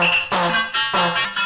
Oh, oh, oh.